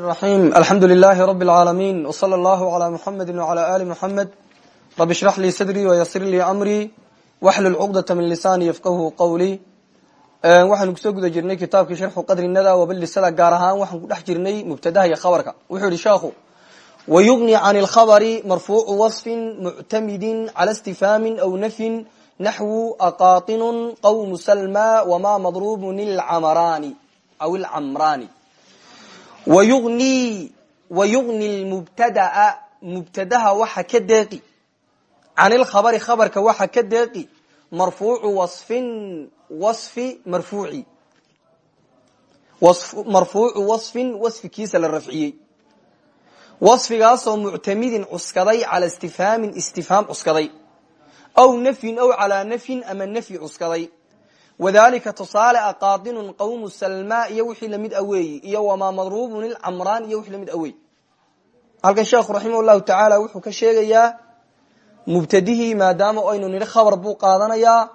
الرحيم الحمد لله رب العالمين وصلى الله على محمد وعلى آل محمد رب اشرح لي صدري ويسر لي أمري واحلل عقدة من لساني يفقه قولي waxaanu kusoo guda jirnay kitaabkii sharxu qadri nada wabilisada gaar ahaan waxaan ku dhex jirnay mubtadaha iyo khabarka wuxuu yihi sheekhu wayugni can اlkhabri marfuucu waصfin muctamidin cala istifhaamin aw nafyin naxwu aqaطinu qawmu salma wama madrubun ilcamraani aw ilcamraani wayuni lmubtadaa mubtadaha waxa ka deeqi can ilkhabari khabarka waxa ka deeqi marfuucu wain wafi marfuuci marfuucu wasfin wasfikiisa la rafciyey wasfigaasoo muctamidin cuskaday cala istifhaamin istifhaam cuskaday aw nafyin aw calaa nafyin ama nafyi cuskaday wadalika tusaale a qaadinun qawmu salma iyo wixii la mid aweeyi iyo wamaa madrubun ilcamraan iyo wixii la mid aweey halkan sheekhu raximah llahu tacaala wuxuu ka sheegayaa mubtadihii maadaama aynu nidhi khabar buu qaadanayaa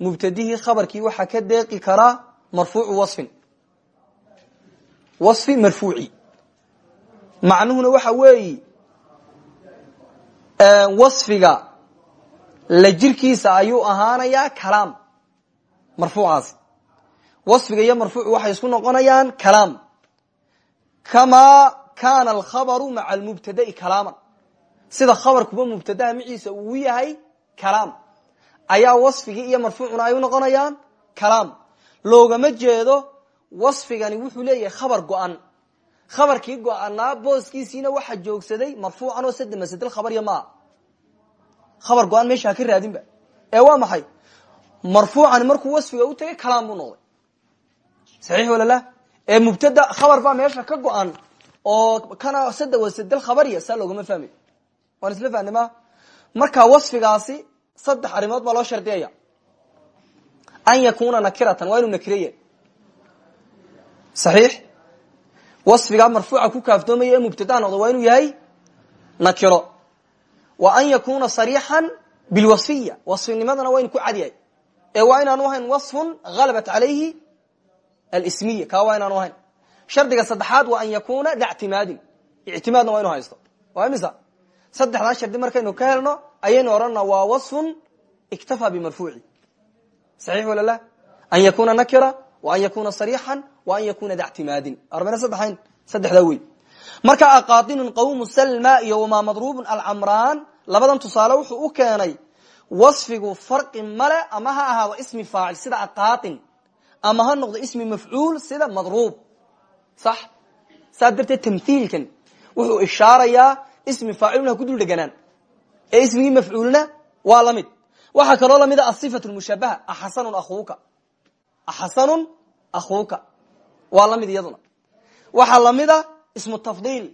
mubtadihii khabarkii waxaa ka deeqi karaa marfuucu wasfin. Wasfi marfuuci. Macnuhuna waxa weeyi wasfiga la jirkiisa ayuu ahaanayaa kalaam marfuucaasi wasfiga iyo marfuucu waxay isku noqonayaan kalaam. Kamaa kaana alkhabaru maca almubtada'i kalaaman. Sida khabarkuba mubtadaha maciisa uu yahay kalaam. Ayaa wasfigii iyo marfuucuna ay u noqonayaan kalaam. Loogama jeedo wasfigani wuxuu leeyahay khabar go-an. Khabarkii go-anaa booskiisiina waxaa joogsaday marfuucan oo sadamasadil khabar maaha khabar go-an meesha ha ka raadinba. Ee waa maxay? marfuucani markuu wasfiga u tegay kalaam buu noqday. Saxiix wala lah ee mubtada khabar baa meesha ka go-an oo kana sada wasadal khabariya saa loogama fahmay waan isla fahmay ma? Wasfigaasi saddex arrimood baa loo shardiyaya. An yakuna nakiratan waa inuu nakiraya saxiix? Wasfigaa marfuuca ku kaaftoomaya ee mubtadaa noqda waa yahay nakiro. Wa an yakuna sariixan bilwasfiya. Wasfinimadana waa inu ku cad ee waa inaanu ahayn waصfun halabat calayhi alsmiya kaa waa inaanu ahayn. Shardiga saddexaad wa an yakuna da ctimaadin ictimaadna waa inu haysto. Waa imisa? Saddexdaa shardi markaynu ka helno ayaynu odhanna waa waصfun iktafa bimarfuuci. Saxiix wala la? An yakuna nakira wa an yakuna sarixan wa an yakuna da ctimaadin arbana saddexayn saddexdaa wey marka aqaadinun qawmu salma iyo wamaa madruubun alcamraan labadan tusaale wuxuu u keenay waصfigu farqi male ama ha ahaado ismi faacil sida aqaatin ama ha noqdo ismi mafcuul sida madruub. Sax? Saa darteed tamhiilkan wuxuu ishaarayaa ismi faacilun ha ku dul dheganaan. Ee ismigii mafcuulna waa la mid. Waxaa kaloo la mid a asifatu mushabaha axasanun akuuka axasanun akhuuka. Waa la mid iyaduna. Waxaa la mid a ismu tafdiil.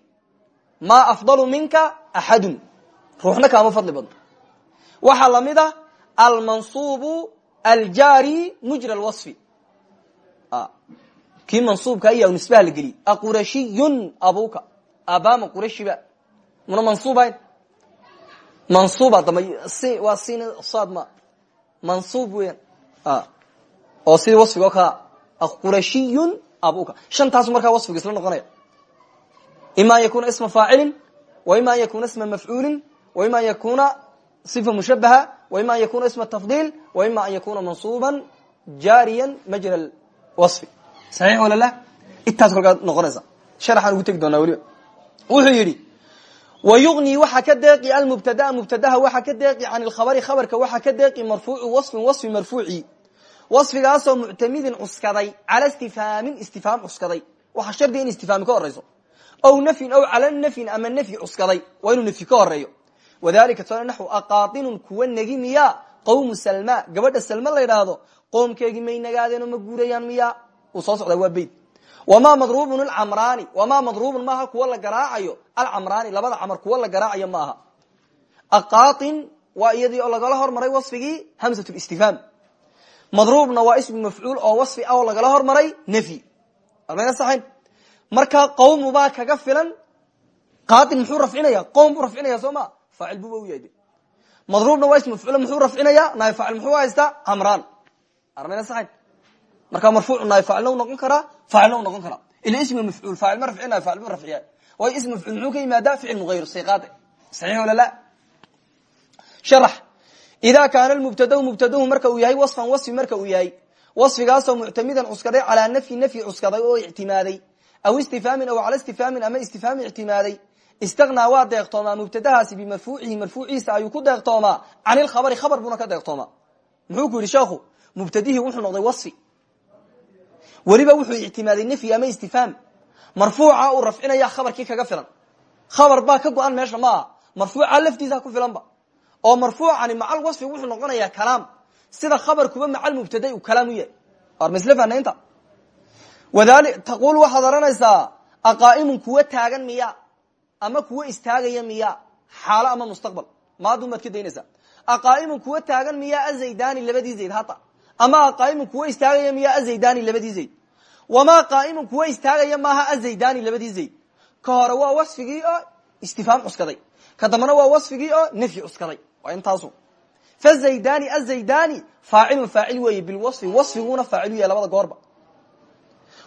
Maa afdalu minka axadun ruuxna kaama fadli badno waxaa la mid a almansuubu aljaari mujra lwaصfi kii mansuubka ayaa nisbaha la geliy abuka abama qurashiba muna mansuubayn mansuuba damba waa sin sad ma. Mansuub oo sidii wasfiga oo kala qurashiyun abuka shantaasu markaa wasfiga isla noqonaya. Ima yakuna isma faacilin wa ima yakuna isma mafcuulin wa ima yakuna صifa mushabaha wa ima an yakuna isma tafdiil wa ima an yakuna mansuuban jaariyan majra wasfi saxiix walalah intaas kolkaad noqonaysa sharaxaan ugu tegi doonaa weliba wuxuu yidhi wayugni waxaa ka deeqi almubtadaa mubtadaha waxaa ka deeqi can ilkhabari khabarka waxaa ka deeqi marfuucu wasfin wasfi marfuuci wasfigaasoo muctamidin cuskaday cala istifhaamin istifhaam cuskaday waxaa shardi in istifhaami ka horeyso ow nafyin ow cala nafyin ama nafyi cuskaday waa inuu nafyi ka horeeyo wadalika tole naxw aqaatinun kuwa negi miya? Qawmu salma gabadha salma la yidhaahdo may nagaadeen oo ma guurayaan miya? Uu soo socdaa waa beyt wamaa madruubun alcamraani wamaa madruubun maaha kuwa la garaacayo? Alcamraani labada camar kuwa la garaacayo maaha. Aqaatin waa iyadii oo lagala hormaray wasfigii hamsat listifhaam madruubna waa ismi mafcuul oo wasfi ah oo lagala hormaray nafyi almayna saxayn. Marka qawmu baa kaga filan qaatin muxuu rafcinaya qowm rafcinaya soo ma faacil buba u yahay madruubna waa ismi mafcuul muxuu rafcinaya naay faacil muxuu haystaa camraan armayna saxayn markaa marfuucu naay faacilna u noqon karaa faacilna u noqon karaa ila ismi mafcuul faacil ma rafcinayo faacil ma rafciya waayo ismi mafcuul muxuu ka yimaadaa ficil mughayr siqaade saxiix wala la sharax ida kaana mubtadahu mubtadahu marka uu yahay wasfan wasfi marka uu yahay wasfigaasoo muctamidan cuskaday calaa nafyi nafyi cuskaday oo ictimaaday aw istifhaamin aw cala istifhaamin ama istifhaami ictimaaday istanaa waa deeqtoomaa mubtadahaasi bimarfuucihi marfuuciisa ayuu ku deeqtoomaa can ilkhabari khabar buuna ka deeqtoomaa muxuu ku yidhi sheekhu mubtadihii wuxuu noqday wasfi weliba wuxuu ictimaaday nafyi ama istifhaam marfuuca uu rafcinaya khabarkii kaga filan khabar baa ka go-an meesha ma aha marfuuca laftiisa ku filanba oo marfuucani macal wasfi wuxuu noqonayaa kalaam sida khabarkuba macal mubtada uu kalaam u yahay war masle fanaynta wadali taqul waxaad oranaysaa aqaa'imun kuwa taagan miya ama kuwa istaagaya miya xaalo ama mustaqbal. Maadun baad ka daynaysaa aqaa'imun kuwa taagan miya azaydani labadii zayd hata ama aqaa'imun kuwa istaagaya miya azaydani labadii zayd. Wamaa qaa'imun kuwa istaagaya maaha azaydani labadii zayd. Ka hore waa wasfigii oo istifhaam cuskaday. Ka dambana waa wasfigii oo nafyi cuskaday. Waa intaasu. Fazaydani azaydani faacilun faacil weeye bilwasfi wasfiguna faacil yahay labada goorba.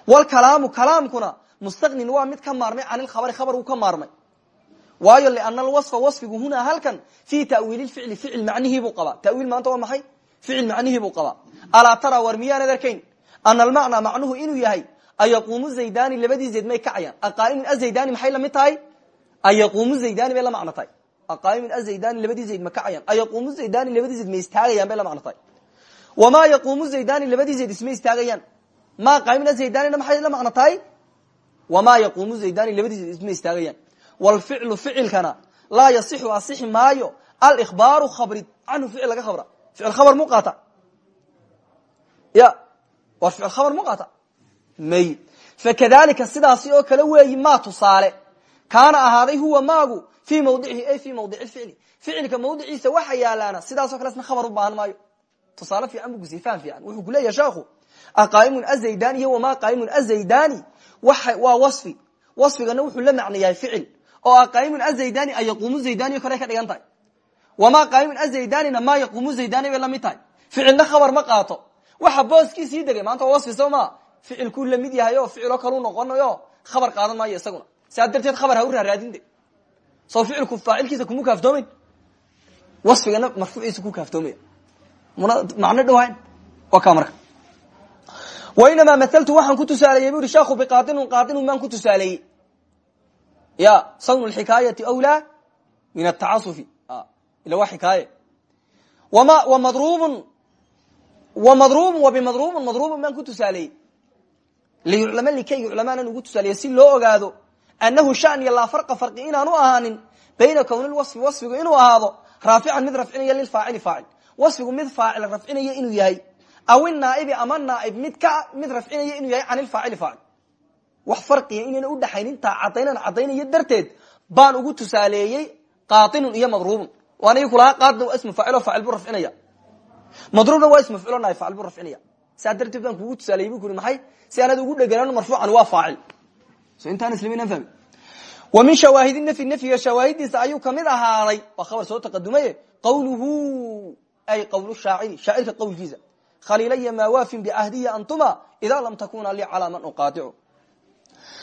Wlkalaamu kalaamkuna mustaqnin waa mid ka maarmay can ilkhabari khabar uu ka maarmay waayo liana alwasfa wasfigu hunaa halkan fii ta'wiili ficli ficil macnihiibuu qabaa. Tawiil maanta waa maxay? Ficil macnihiibuu qabaa. Alaa tara war miyaanad arkayn ana almacnaa macnuhu yahay ayaquumu zaydani labadii zayd may kacayaan aqaa'imun azaydani maxay la mid tahay? Ayaquumu bay la macno tahay. Aqaa'imun azaydani zayd ma kacayaan ayaquumu zaydani labadii zayd ma istaagayaan bay la macno tahay. Wamaa yaquumu zaydani zayd isma istaagayaan. Ma qaa'imun azaydanina maxay la macno tahay? Wamaa yaquumu zaydani zayd isma istaagayaan wlficlu ficilkana laa yasixu asixi maayo alihbaaru khabrid canhu ficil laga khabra. Ficil khabar mu qaata. Ya war ficil khabar mu qaata. May. Fakadalika sidaasi oo kale weeyi ma tusaale. Kaana ahaaday huwa maagu fii mawdicihi ay fii mawdici ficli. Ficilka mawdiciisa waxa yaalaana sidaasoo kale isna khabar u baahan maayo. Tusaale fiican bu kusiy faham fiican. Wuxuu ku leeyahay sheekhu aqaa'imun azaydani iyo wamaa qaa'imun azaydani? Waa wasfi. Wasfigana wuxuu la macno yahay ficil oo aqaa'imun azaydani ay yaquumu zaydani kale ka dhigan tahay. Wamaa qaa'imun azaydanina maa zaydani bay la mid tahay. Khabar ma qaato. Waxa booskii sii degay maanta wasfi soo maa ficilkuu la mid yahay o ficilo kalu noqonayo khabar qaadan maayo isaguna. Darteed khabar ha u raaraadinde soo ficilku faacilkiisa kuma kaaftoomayn wasfigana marfuuciisa ku kaaftoomaya macno dhawayn? Waa ka marka. Wainamaa maaltu waxaan ku tusaaleeyey bu uhi sheekhu biqaainun qaainun baan ku ya sawnu xikaayati wlaa min atacasufi ila waa xikaaye wama wamadrubun wamadrubun wabimadrubun madrubun baan ku tusaaleeyey liyuclama likay yuclamaanan ugu tusaaleeye si loo ogaado annahu shaniya laa farqa farqi inaanu ahaanin bayna kowni lwasfi wasfigu inuu ahaado raafican mid rafcinaya lilfaacili faacil wasfigu mid faacil rafcinaya inuu yahay aw inaa'ibi ama naaib mid ka mid rafcinaya inuu yahay can ilfaacili faacil wax farqiya inayna udhaxayn intaa cadaynan cadaynayo darteed baan ugu tusaaleeyey qaainun iyo madruubun waanigi kulahaa qaadna waa ismu faacilo faacil buu rafcinaya. Madruubna waa ismu ficilo naib faacil buu rafcinaya. Saa darteed baan kugu tusaaleeyey bu kuri maxay? Si aanad ugu dheganaan marfuucan waa faacil. So intaan islamiinaan fahmi wa min shawaahidi nafyi nafyiga shawaahidiisa ayuu ka mid ahaaday. Waa khabar soo taqadumaye. Qawluhu ay qawlu shaaciri shaacirka qawlkiisa. Khaliilaya maa waafin bicahdiya antuma idaa lam takuna lii calaa man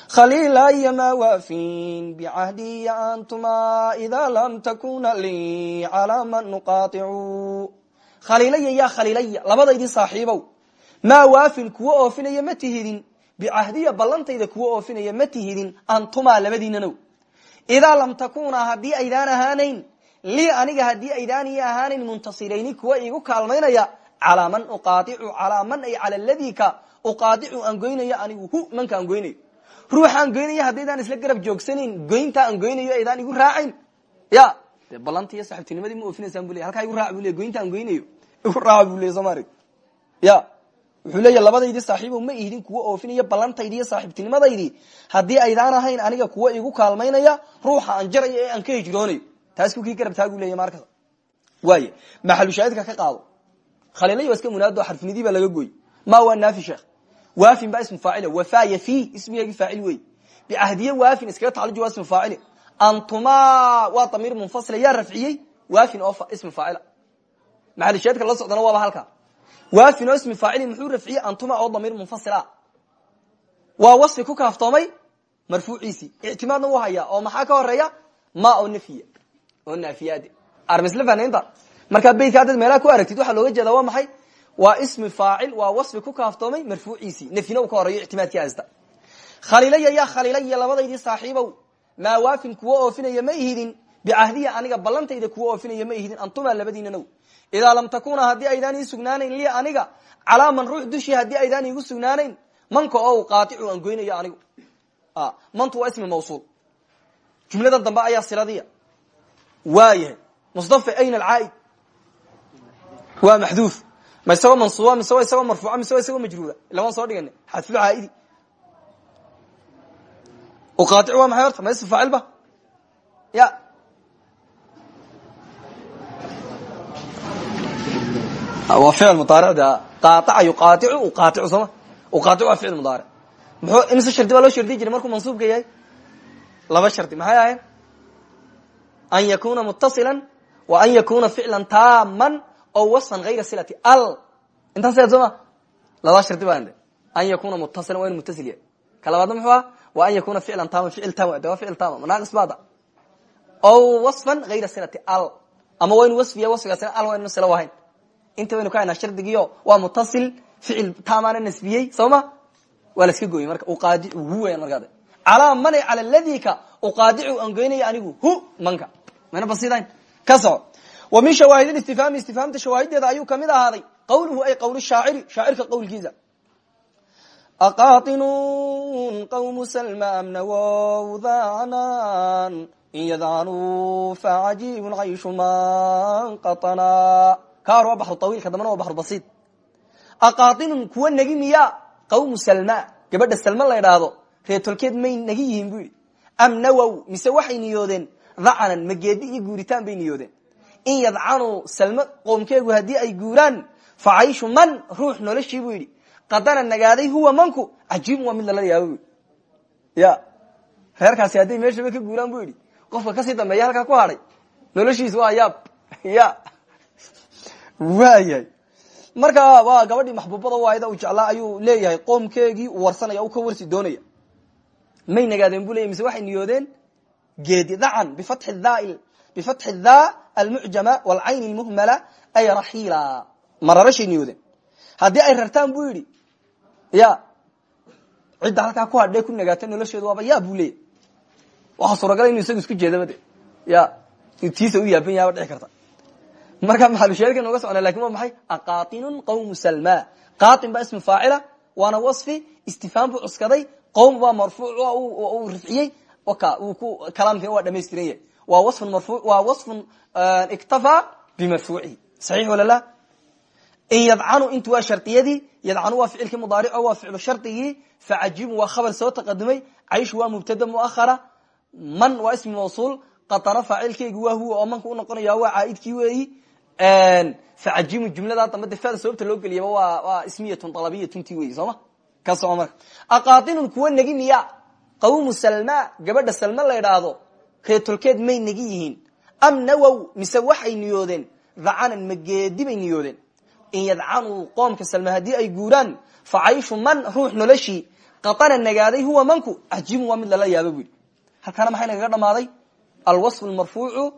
uqaaicu khaliilaya maa waafin bicahdiya antuma idaa lam takuna lii calaa man nuqaaicu khaliilaya yaa khaliilaya labadaydii saaxiibow maa waafin kuwa oofinaya ma tihidin bicahdiya ballantayda kuwa oofinaya ma tihidin antuma labadiinanow idaa lam takuna haddii aydaan ahaanayn lii aniga haddii aydaan ii ahaanayn muntasirayni kuwa iigu kaalmaynaya calaa man uqaaicu calaa man ay cala ladii ka uqaadicu aan goynayo anigu hu manka aan goynayo ruuxa aan goynayo haddaydaan isla garab joogsanayn goynta aan goynayo aydaan igu raacayn ya de iyo saxibtinimadii ma oofinaysaan bu halkaa igu raac bu goynta aan goynayo. Igu raaca bu soomari ya wuxuu leeya labadaydii saaxiibo ma ihdin kuwa oofinaya ballantaydi iyo saaxiibtinimadaydi haddii aydaan ahayn aniga kuwa igu kaalmaynaya ruuxa aan jarayo ee aan ka hijroonayo taas ku kii garab taagu leya markas waay maxalushaahidka ka qaado. Khaliilay waa iska munaado xarfinidii baa laga gooy ma waa naafi sheekh waafin baa ismu faacil wafaaya fi ismigeegi faacil wey bicahdiye waafin iskaga tacalluji waa ismu faacil. Antuma waa damiir munfasila yaa rafciyey waafin oo ismu faacila maxalushaahidka la socdana waaba halka. Waafin oo ismi faacili muxuu rafciyey antuma oo damiir munfasila. Waa wasfi ku kaaftoomay marfuuciisii ictimaadna u hayaa oo maxaa ka horreeya ma oo nafya oo naafiyaade armisla fanaynta markaa beytka haddaad meelaha ku aragtid waxaa looga jeeda waa maxay waa ismi faacil waa wasfi ku kaaftoomay marfuuciisii nafyina uu ka horeeyo ictimaadkii haysta khaliilaya yaa khaliilaya labadaydii saaxiibow. Maa waafin kuwa oofinaya ma ihidin. Bicahdiya aniga ballantayda kuwa oofinaya ma ihidin. Antumaa labadiinanow idaa lam takuna haddii aydaan ii sugnaanayn li aniga calaa man ruux dushii haddii aydaan iigu sugnaanayn manka oo qaaicu aan goynayo anigu. Mantu waa ismi mawsuul. Jumlada dambe ayaa siladiya waayahay mustafa ayn alcaaid? Waa ma isagoo mansuuba mise wa isagoo marfuuca mise wa isagoo majruura ila waan soo dhigana xadfulcaaidi qaaic waa maxay horta? Ma ism faacil ba? Ya. Waa ficil mudaaric de qaaica yuqaaicu uqaaicu sooma uqaaic waa ficil mudaaric muxuu imise shardi baa loo shardiyi jiray markuu mansuubka yahay laba shardi. Maxay ahayn an yakuna mutasila wa an yakuna ficlan taaman o wasfan gayra silati al intaas soo ma labaa shardi baa de an yakuna mutasilan waa inu mutasil yahay ka labaadna muxuu ah wa an yakuna ficlan taaman ficil tam de waa ficil taama manaaqis baada o wasfan gayra silati al ama waa inu wasfiya wasfigaasina al waa inu sila wahayn inta baynu ka haynaa shardigiio waa mutasil ficil taamaana nasbiyey soo ma waa la iska gooyey marka uqaadicu hu weyan markaade calaa mani cala ladika uqaadicu aan goynaya anigu hu manka mayna basidayn ka soco wa min shawaahid istifhaami istifhaamta shawaahideeda ayuu ka mid ahaaday. Qawluhu ay qawl shaaciri shaacirka qawlkiisa aqatinun qawmu salma amnawowdanan in yadcanuu facajibun cayshu man qatana ka hor waa baxru tawiilka dambana waa baxru basiid aqaatinun kuwa negi miya qawmu salma gabadha salma la idhaahdo reetolkeed may nagi yihiin bu yidhi. Am nawow mise waxay niyoodeen dacanan mageedi iyo guuritaan bay niyoodeen in yadcanuu salmo qoomkeegu haddii ay guuraan fa man ruux noloshii buu yidhi. Qadana nagaaday huwa manku cajiibun waa mid lala yaabo. Bu ya. Reerkaasi hadday meeshaba ka guuraan bu yidhi. Qofka ka sii dambeeya halkaa ku hadhay noloshiis waa yaab. Ya. Waayahay marka waa gabadhii maxbuubada waayda u jeclaa ayuu leeyahay qoomkeegii u warsanaya u ka warsi doonaya. May nagaadeen bu leyahy mise waxay niyoodeen geedi dacan bifatxi dha bifatxi dha almucjama walcayn lmuhmala ay raxiila mararashay niyoodeen haddii ay rartaan bu yidhi ya cidda halkaa ku hadhee ku nagaata nolosheedu waaba yaa bu leeyahy waxaa suuragala inu isaga isku jeedaba de ya tiisa u yaaban yaaba dhici karta marka maxalusheedka nooga socona laakiin waa maxay aqatinun qawmu salma qain baa ismi faacila waana wasfi istifhaam buu cuskaday qowm baa marfuuc uu rifciyey kalaamkina waa dhamaystiran yahay waa waa waصfun iktafaa bimarfuucihi saxiix wala la? In yadcanu intu waa shardiyadii yadcanu waa ficilkii mudaarico waa ficlu shardigii facajibun waa khabar soo taqadumay cayshu waa mubtada muahara man waa ismi mawsuul qatana faacilkeygi waa huwa oo manka unoqonaya waa caaidkii weeyi facajimu jumlada dambe de fada sababta loo geliyaba waa ismiyatun alabiyatun ti wey sooma ka soco marka aqaatinun kuwa negi miya qawmu salma gabadha salma la idhaahdo reetolkeed may negi yihiin. Am nawow mise waxay niyoodeen? Dacanan mageedi bay niyoodeen. In yadcanuu qoomka salma haddii ay guuraan fa man ruux noloshii qatana nagaaday huwa manku cajibun waa mid lala yaaba bu yidhi halkaana maxay nagaga dhamaaday? Alwaصf marfuucu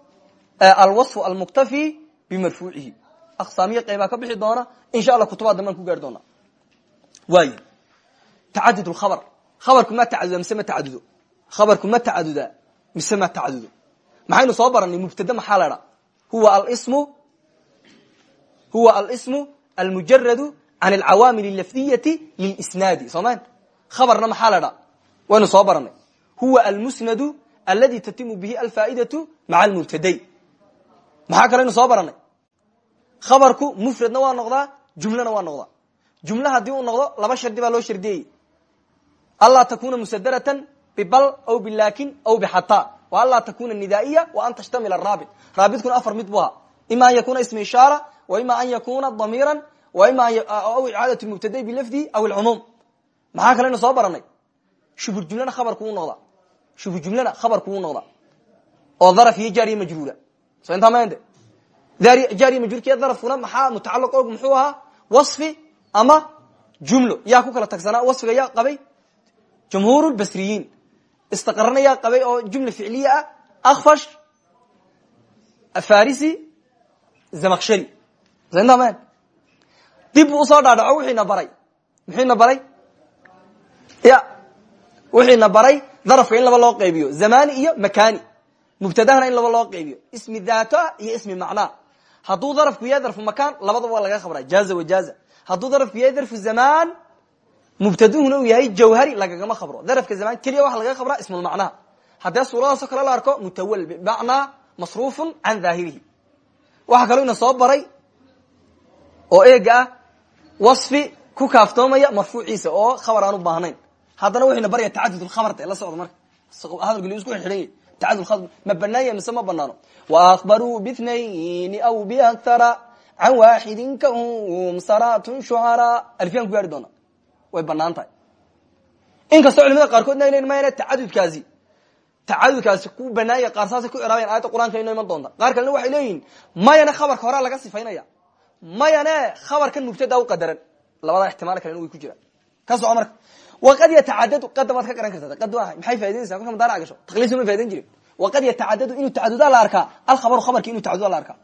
alwaصfu almuktafi bimarfuucihi. Aqsaamiya qeybaa ka bixi doona insha allah kutubaa dambaan ku gaari doona. Waay tacadud lkhabar khabarku ma tacaduda mise ma tacadudo khabarku ma mise ma tacadudo maxaynu soo baranay mubtade maxaa la dhaa huwa alsmu huwa alsmu almujaradu can alcawaamil alafdiyati lilisnaadi. Soo ma khabarna maxaa la dhaa waynu soo baranay huwa almusnadu aladi tatimu bihi alfaa'idatu maca almubtaday maxaa kaleynu soo baranay khabarku mufradna waa noqdaa jumlana waa noqdaa. Jumle haddii uu noqdo laba shardi baa loo shardiyey anlaa takuna musadaratan bibal aw bilakin aw bixata wa anlaa takuna nidaiya wa an tashtamila raabit raabidkuna afar mid bu ahaa ima an yakuna ismi ishaara wa ima an yakuna damiira wa ima aw icaadat mubtaday bilafdi aw ilcumuum maxaa kaleynu soo baranay shubur jumlena khabarku u noqdaa shubur jumlena khabarku u noqdaa oo daraf iyo jaariya majruura so intaa mande jaariya majruurkiya darafkuna maxaa mutacalaq og muxuu ahaa wasfi ama jumlo yaa ku kala tagsanaa wasfiga yaa qabay jumhuur basriyiin istaqranayaa qabay oo jumla ficliya ah akfash afarisi zamakshari sntama dib bu u soo dhaadhaco wixiina baray muxuuna baray ya wixiina baray darafka in laba loo qaybiyo zamani iyo makani mubtadahana in laba loo qaybiyo ismi dato iyo ismi macnaa hadduu darafku yahay darfu makan labadaba waa laga khabra jaza wajaza hadduu darafku yahay darfu mubtaduhuna uu yahay jawhari lagagama khabro. Darafka zaman keliya waxa laga khabraa ismulmacnaha haddee suuradaasoo kale la arko mutawal bimacnaa masruufun can daahirihi waxaa kaloo ina soo baray oo eega ah wasfi ku kaaftoomaya marfuuciisa oo khabar aan u baahnayn. Haddana wuxuyna baraya tacadud khabar de la socdo marka. Hadalku li isku xidhan tacadud khabar ma banaanya mise ma banaano waakbaruu bithnayn aw biaktara can waaxidin kahum saratun shucaraa alfiyan ku gaari doona way banaan inkastoo culimada qaarkoodna aylen mayna tacadudkaasi tacadudkaasi ku banaanya qaar ku iraabayan aayadda qur'anka ino iman doonta. Qaar kalena waxay leeyihiin mayane khabarka horaa laga sifaynaya. Mayane khabarkan mubtada u qadaran. Labada ixtimaal kalena way ku jiraan ka soco marka waqad yatacadadu qada maad ka garan karta qad waa maxay faaidaynaysaa kolka madaarac gasho takliisuma faa'idayn jirin. Waqad yatacadadu inuu tacadudaa la arkaa. Alkhabaru khabarki inuu tacadudaa la arkaa.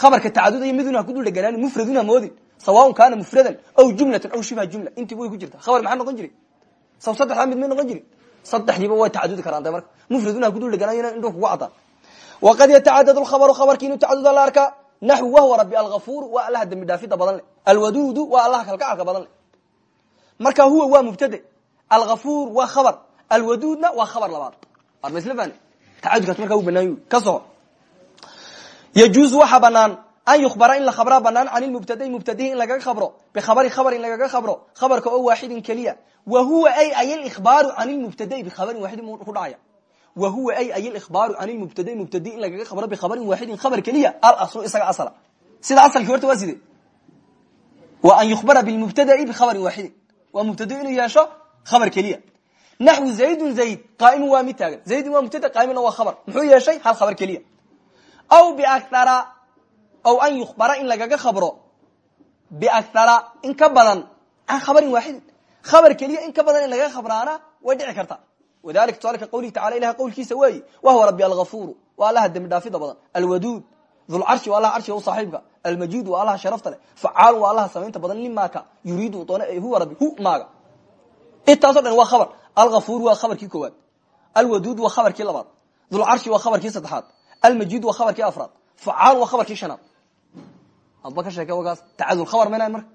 Khabarka tacadudaya miduna ku dul dheganaan mufraduna moodin sawaaun kaana mufradan aw jumlatan aw shibha jumla intiiba way ku jirta khabar maxaa noqon jiri saw saddexdaa mid may noqon jiri saddexdiiba way tacadudi karaan de marka mufraduna ku dul dheganaan indhu kugu cadaan waqad yatacadadu lkhabaru khabarki inuu tacadudaa la arkaa naxwi wahwa rabbi algafuur waa allaha dembi dhaafida badan le alwaduudu waa allaha kalgacalka badan le marka huwa waa mubtade algafuur waa khabar alwaduudna waa khabar labaad war ma isla fahne tacadudkaas markaa u banaan ka soco yajuuzu waxa banaan an yukbara in la khabraa banaan can ilmubtadai mubtadihi in lagaga khabro bikhabari khabar in lagaga khabro khabarka oo waaxidin keliya wa huwa ay ay lihbaaru can ilmubtadai bikhabarin waaxidin ku dhacaya wa huwa ay ay lihbaaru can ilmubtadai mubtadi in lagaga khabro bikhabarin waaxidin khabar keliya alaslu isaga asla sida asalkii horta waa side wa an yukbara bilmubtadai bikhabarin waaxidin waa mubtadi inuu yeesho khabar keliya naxwi zaydun zayd qaaimun waa mid taagan zaydun waa mubtada qaaimunna waa khabar muxuu yeeshay hal khabar keliya aw biakara aw an yukbara in lagaga khabro biakara in ka badan can khabarin waaxidin khabar keliya in ka badan in lagaga khabraana way dhici karta wadalika tusaalka qawlihi tacala ilaha qawlkiisa weeyi wahuwa rabbi algafuuru waa allaha dembi dhaafida badan alwaduud dulcarshi waa allaha carshiga u saaxiibka almajiid waa allaha sharafta leh facaalun waa allaha samaynta badan limaaka yuriidu doone huwa rabbi hu maaga intaaso dhan waa khabar algafuur waa khabarkii koowaad alwaduud waa khabarkii labaad dulcarshi waa khabarkii saddexaad almajid waa khabarkii afraad facaal waa khabarkii shanaad adba ka sheeke wagaas tacadul khabar maynahan marka.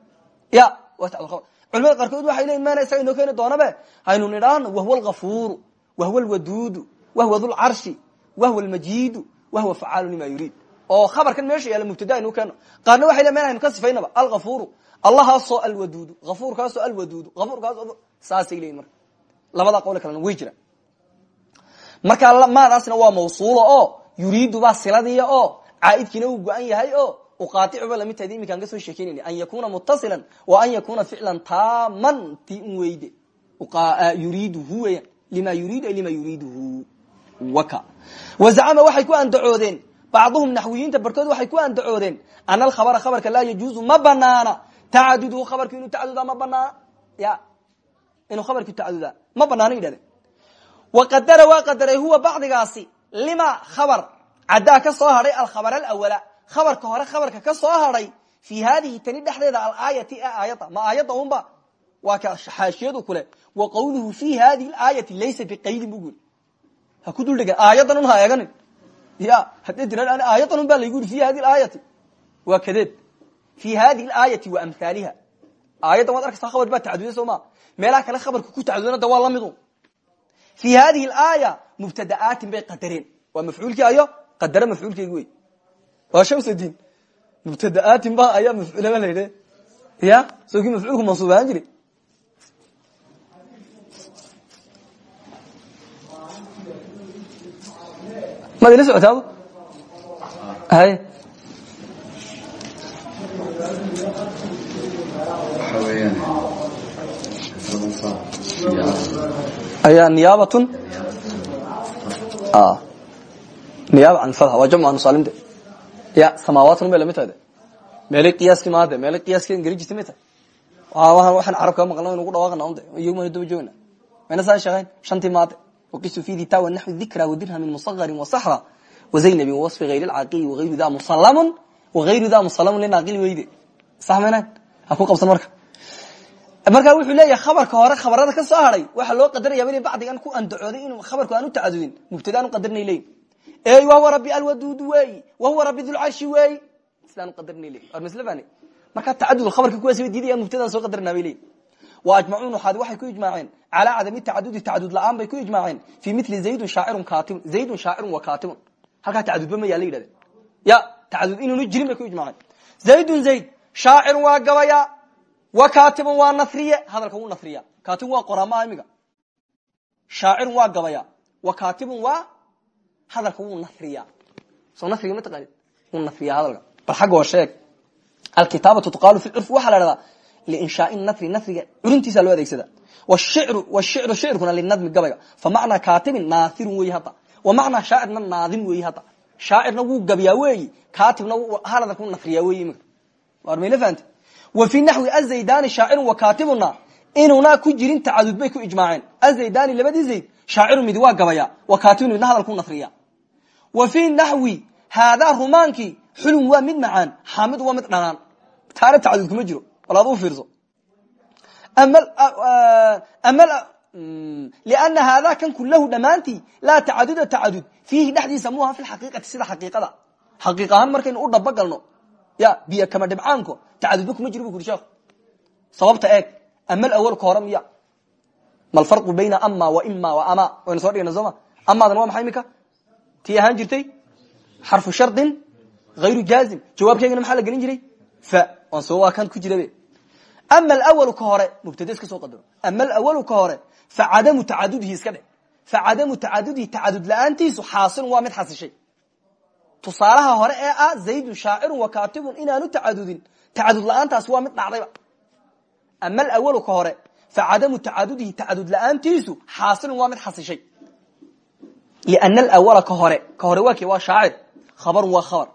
Ya waa tacadul khabar. Culimada qaarkood waxay leyiin mayna isaga inoo keeni doonabe haynu nidhaahno wahwa algafuuru wahwa alwaduudu wahwa dulcarshi wahwa almajidu wahwa facaalu lima yuriid. Oo khabarkan meesha yaalla mubtada aynu keeno. Qaarna waxay le mayna haynu ka sifaynaba. Algafuuru allahaasoo alwaduudu afuurkaasoo alwaduudu afuurkaasoo saasay leyiin marka. Labada qawle kalena way jiraan. Marka maadaasna waa mawsuulo oo yuriidu baa siladiya oo caaidkiina uu go-an yahay oo uqaaicuba la mid tahay iminkaan ka soo sheekeynayna an yakuna mutasila wa an yakuna ficlan taaman ti un weyde yuriiduhu weyan lima yuriidu ay lima yuriiduhu waka wazacama waxay ku andacoodeen bacduhum naxwiyiinta barkood waxay ku andacoodeen ana alkhabara khabarka laa yajuuzu ma banaana tacaduduhu khabarku inuu tacaduda ma banaana ya inuu khabarku tacaduda ma banaana yidhahdeen waqadara waa qadaray huwa bacdigaasi lima khabar caddaa ka soo hadhay alkhabar alawala khabarka hore khabarka ka soo hadhay fi hadihi tani dhexdeeda alaayati ee aayadda. Ma aayadda unba waa ka xaashiyadu kule. Wa qawluhu fi hadihi aayati laysa biqaydin bu guri ha ku duldhega aayaddan un ha eeganin. Ya haddii tira aayaddan un baa laygu yiri fi hadihi aayati waa kadeed. Fi hadihi aayati wa amhaaliha aayaddan waad arkaysaa khabar baa tacaduday soo ma. Meelaha kale khabarka ku tacadudana da waa lamidu fi hadihi aaya mubtada'aatin bay qadareen waa mafcuulkii ayo? Qadare mafcuulkeegi wey waa shamsdiin mubtada'aatin ba ayaa mafcuulaba la yidhe ya soo kii mafcuulku mansuub ahaan jiri maad ila socota adu hay. Ayaa niyaabatun? Niyaaba can fatha waa jamcu anusaalimde ya samaawaatun bay la mid tahay de. Meelay qiyaaskii maade meelay qiyaaskii geli jirtay may tahay. Waxaan waxaan carabka maqlna inu ku dhawaaqana unde iyagumana daba joogna. Mayna saa sheegayn shantii maade waqisu fi dita wanaxwi dikra wadirhamin musagarin wasaxra wazaynabin wawaصfi hayr lcaaqili wayru da musallamun wayru da musallamun linaaqili weyde. Sax maynan ha ku qabsan marka. Marka wuxuu leeyahay khabarka hore khabarada ka soo haray waxaa loo qadaraya in bacdigan ku andacooday inuu khabarku aan u tacadudin. Mubtada aan u qadarnay leyin ey wahuwa rabi alwadud weyi wahuwa rabi dulcarshi weyi sidaan u qadarnay leyin war masle fani markaa tacadud khabarka kuwaas way diidayaan mubtadaan soo qadarnaa bay leyin wa ajmacuun waxaad waxay ku ijmaaceen. Calaa cadami tacadudi tacadud la'aan bay ku ijmaaceen. Fi mili zaydun shaacirun katibun zaydun shaacirun wa katibun halkaa tacadudba ma yaa la yidhahdeen. Ya tacadud inuuna jirin bay ku ijmaaceen. Zaydun zayd shaacirun waa gabaya wa katibun waa nasriye hadalka wuu nasriya katibun waa qoraamaha imiga. Shaacirun waa gabaya wa katibun waa hadalka wuu nasriya soo nasriga ma taqaanid? Wuu nasriya hadalka. Bal xagga oo sheeg. Alkitaabatu tuqaalu fi curfi waxaa la dhahdaa linshaai nafri nafriga curintiisa loo adeegsada. Washicru washicru shicirkuna linadmi gabayga. Famacnaa katibin naahirun weyi hadda. Wa macnaa shaacirna naadim weyi hadda. Shaacirna wuu gabiyaa weeyi katibna hadalka wuu nafriyaa weyi imika war mayla fahamte wa fi naxwi azaydani shaacirun wa katibuna inuuna ku jirin tacadud bay ku ijmaaceen. Azaydani labadii zayd shaacirun mid waa gabaya wa katibun midna hadalku nafriya wa fi naxwi haadaa rumaankii xulun waa mid macaan xaamid waa mid dhanaan. Taana tacadud kuma jiro wal ad u fiirso. Lana haadaa kan kulahu dhammaantii laa tacaduda tacadud fiihi dhexdiisa muha fi xaqiiqati sida xaqiiqada. Xaqiiq ahaan markaynu u dhabagalno ya biyo kama dhibcaanko tacadudba kuma jiro bu kuri sheekhu sababta eeg ama alawal ka hore miya ma alfarqu bayna ama wa ima wa ama waynu soo dhigna sooma amaadan waa maxay imika tii ahaan jirtay? Xarfu shardin hayru jaazim. Jawaabkeygana maxaa la gelin jiray? Soo waa kan ku jirabe. Ama alawalu ka hore mubtade iska soo qadaro. Ama alawalu ka hore fa cadamu tacadudihi iska dhe fa cadamu tacadudihi tacadud la'aantiisu xaasilun waa mid xasishay tusaalaha hore ee ah zaydun shaacirun wa katibun inaanu tacadudin tacadud la'aantaasi waa mid dhacdayba ama alawalu ka hore fa cadamu tacadudihi tacadud la'aantiisu xaasilun waa mid xasishay liana alawala ka hore ka hore waa ke waa shaacir khabarun waa khabar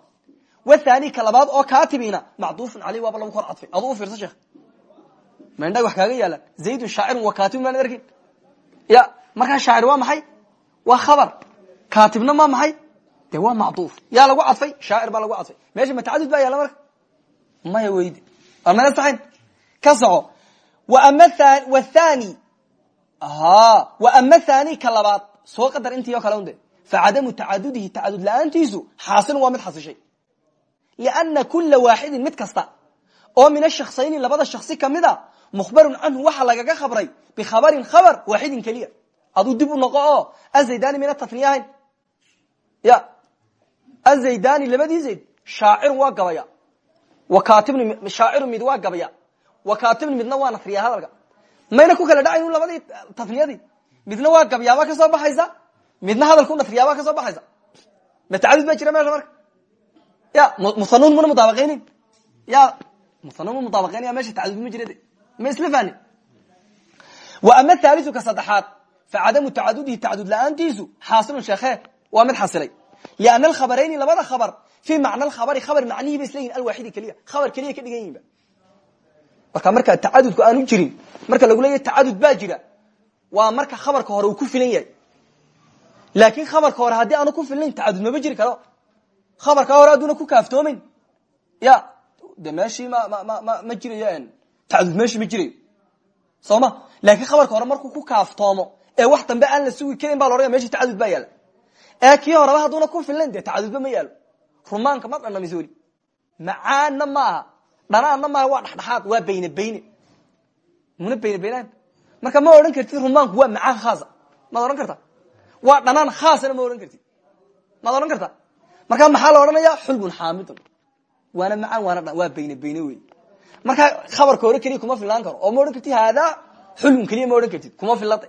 wathani ka labaad oo katibina macduufun caleyh waaba lagu kor cadfay aduu u fiirsa sheekh mandha wax kaaga yaalan zaydun shaacirun wa katibun maan arkin ya markaa shaacir waa maxay waa khabar katibna ma maxay de waa macduuf yaa lagu cadfay shaacir baa lagu cadfay meesha ma tacadud baa yaalla marka maya weyde waa mana saxayn ka soco ama thani ka labaad soo qadar intii o kale unde. Fa cadamu tacadudihi tacadud la'aantiisu xaasilun waa mid xasishay. Liana kula waaxidin mid kasta oo min ashaksayni labada shaksi kamida mukhbarun canhu waxaa lagaga khabray bikhabarin khabar waaxidin keliya. Aduu dib u noqo oo azaydani mina tafniya ahayn ya azaydani labadii zayd shaacirun waa gabaya wa katibni shaacirun mid waa gabaya wa katibni midna waa nasriya hadalka. Mayna ku kala dhacayn labadii tafniyadii midna waa gabyaabaa ka soo baxaysa? Midna hadalku nasriyaabaa ka soo baxaysa? Ma tacadud baa jira meesha marka. Ya musanun muna mudaabaqaynin ya musanun mu mudaabaqaynaya meesha tacadud ma jira de. Ma isla fahni wa ama thaliu ka saddexaad fa cadamu tacadudihi tacadud la'aantiisu xaasilun sheekhe waa mid xasilay. Liana alkhabarayni labada khabar fii macna alkhabari khabar macnihii ba isla yihiin alwaaxidi keliya khabar keliya ka dhigan yihinba marka markaa tacadudku aanu jirin marka lagu leeyahy tacadud baa jira waa marka khabarka hore uu ku filan yahay. Laakin khabarka hore haddii aanu ku filnayn tacadud maba jiri karo. Khabarka hore hadduuna ku kaaftoomin. Ya de meeshii ma ma ma jirayo tacadud meeshii ma jirayo soo laakiin khabarka hore markuu ku kaaftoomo ee wax dambe aan la sugi karin ba la ohanaya meshi tacadud baa yaalla ee kii horeba hadduuna ku filnayn dee tacadudba ma yaalo rumaanka ma dhanna misori macaanna ma aha. Dhanaanna waa dhexdhexaad waa bayne bayne muna bayne baynaan marka ma odhan kartid rumaanku waa macaan khaasa maad odhan karta? Waa dhanaan khaasana ma odhan kartid? Maad odhan karta? Marka maxaa la odhanaya xulbun xaamidun. Waana macaan waana waa bayne bayne wey marka khabarka hore keliya kuma filaan karo. Oo ma odhan kartid haadaa xulbun keliya ma odhan kartid. Kuma filada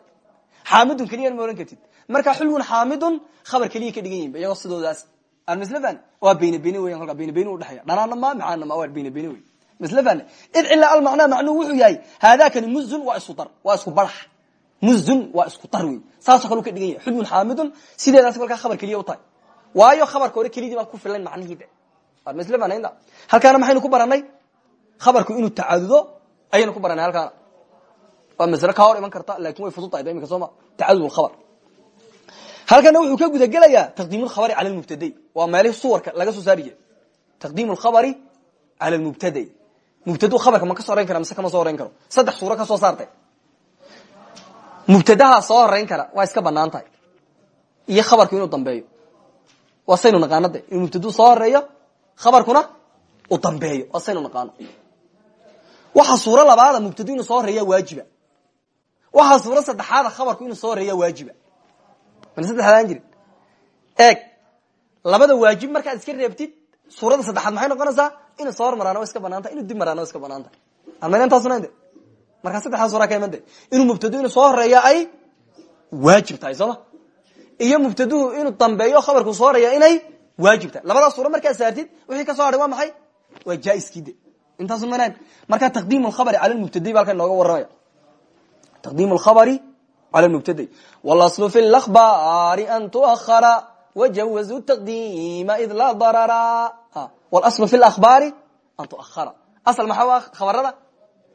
xaamidun keliyana ma odhan kartid. Marka xulbun xaamidun khabar keliya ka dhigan yihiin iyagoo sidoodaas. Almislafan waa bayne bayne weyan kolkaa bayne bayne udhexeeya dhanaanna ma macaanna ma waa bayne bayne wey mislafan id cilaa almacnaa macnuhu wuxuu yahay haadakani muzun waa isku dar waa isku barax muzun waa isku dar wey saasoo kale u ka dhigan yahay. Xulbun xaamidun sideedaas kolkaa khabar keliya u tahay? Waayo khabarka hore keliyadii baan ku filayn macnihiiba. Mslnda halkaana maxaynu ku baranay? Khabarku inuu tacadudo ayaynu ku baranay halkaana. Waa masle ka hor iman karta laakiin way fudud tahay imika sooma tacadud khabar. Halkana wuxuu ka gudagelayaa taqdiim lkhabari cala lmubtadai waa meelihii suwarka laga soo saari jiray taqdiim lkhabari cala lmubtadai mubtadu khabarka ma ka soo horeyn kara mise kama soo horeyn karo saddex suuro ka soo saartay mubtadaha soo horeyn kara waa iska bannaan tahay iyo khabarku inuu dambeeyo waa saynu naqaano de inuu mubtadu soo horeeyo khabarkuna uu dambeeyo waa saynu naqaano waxaa suuro labaada mubtadu inuu soo horreeya waajiba waxaa suuro saddexaada khabarku inuu soo horreeya waajiba mana saddexdaan jirin eeg labada waajib markaad iska reebtid suurada saddexaad maxay noqonaysaa inuu soo hormaraana wa iska banaanta inuu dib maraana wa iska banaanta. De markaa saddexdaa suura ka iman de inuu mubtadu inuu soo horreeya ay waajib tahay sooma iyo mubtaduhu inuu dambeeyo khabarku soo horreeya inay waajib tahay. Labadaas suura markaad saartid wixii ka soo hadhay waa maxay? Waa jaiskii de intaasu manaan markaa taqdiim lkhabari cala lmubtadai ba halkan inooga warramaya. Taqdiim lkhabari cala lmubtadai wاlaslu fi اlahbari an tuahara wajawazu taqdiima id laa darara wاlaslu fi lahbaari an tuahara asal maxaa khabarada